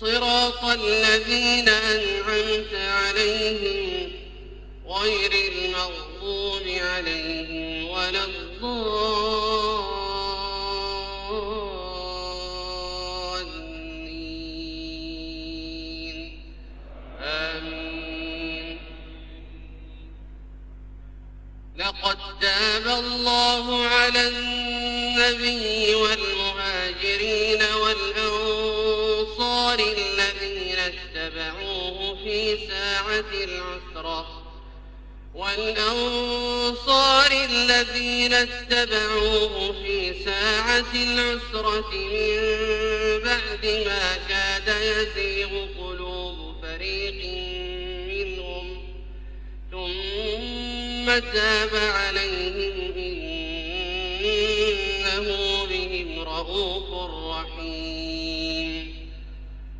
صراط الذين أنعمت عليهم غير المغضوب عليهم ولا الضالين. آمين. لقد تاب الله على النبي والمهاجرين والأنصار الذين اتبعوه في ساعة العسرة. والأنصار الذين اتبعوه في ساعة العسرة من بعد ما كاد يزيغ قلوب فريق منهم. ثم تاب عليهم إنه بهم رؤوف رحيم.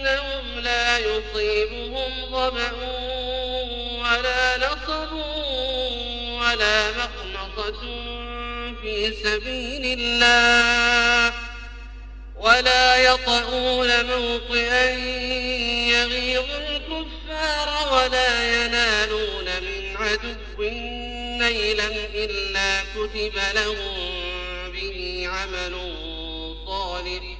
بأنهم لا يصيبهم ظمأ ولا نصب ولا مخنصة في سبيل الله ولا يطؤون موطئا يغيظ الكفار ولا ينالون من عدو نيلا إلا كتب لهم به عمل صالح.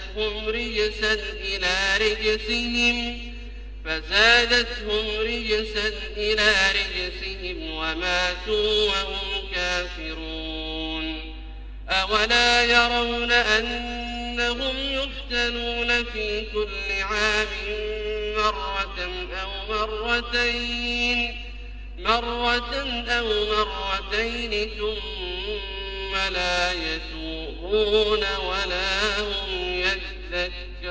رجسا إلى رجسهم فزادتهم رجسا إلى رجسهم وماتوا وهم كافرون. أولا يرون أنهم يفتنون في كل عام مرة أو مرتين مرة أو مرتين ثم لا يتوبون ولا هم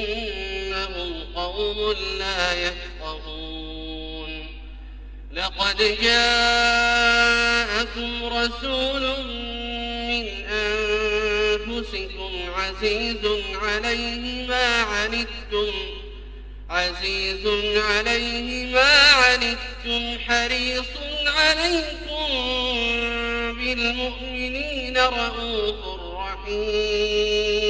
بأنهم قوم لا يفقهون. لقد جاءكم رسول من أنفسكم عزيز عليه ما عنتم عزيز عليه ما عنتم حريص عليكم بالمؤمنين رؤوف رحيم.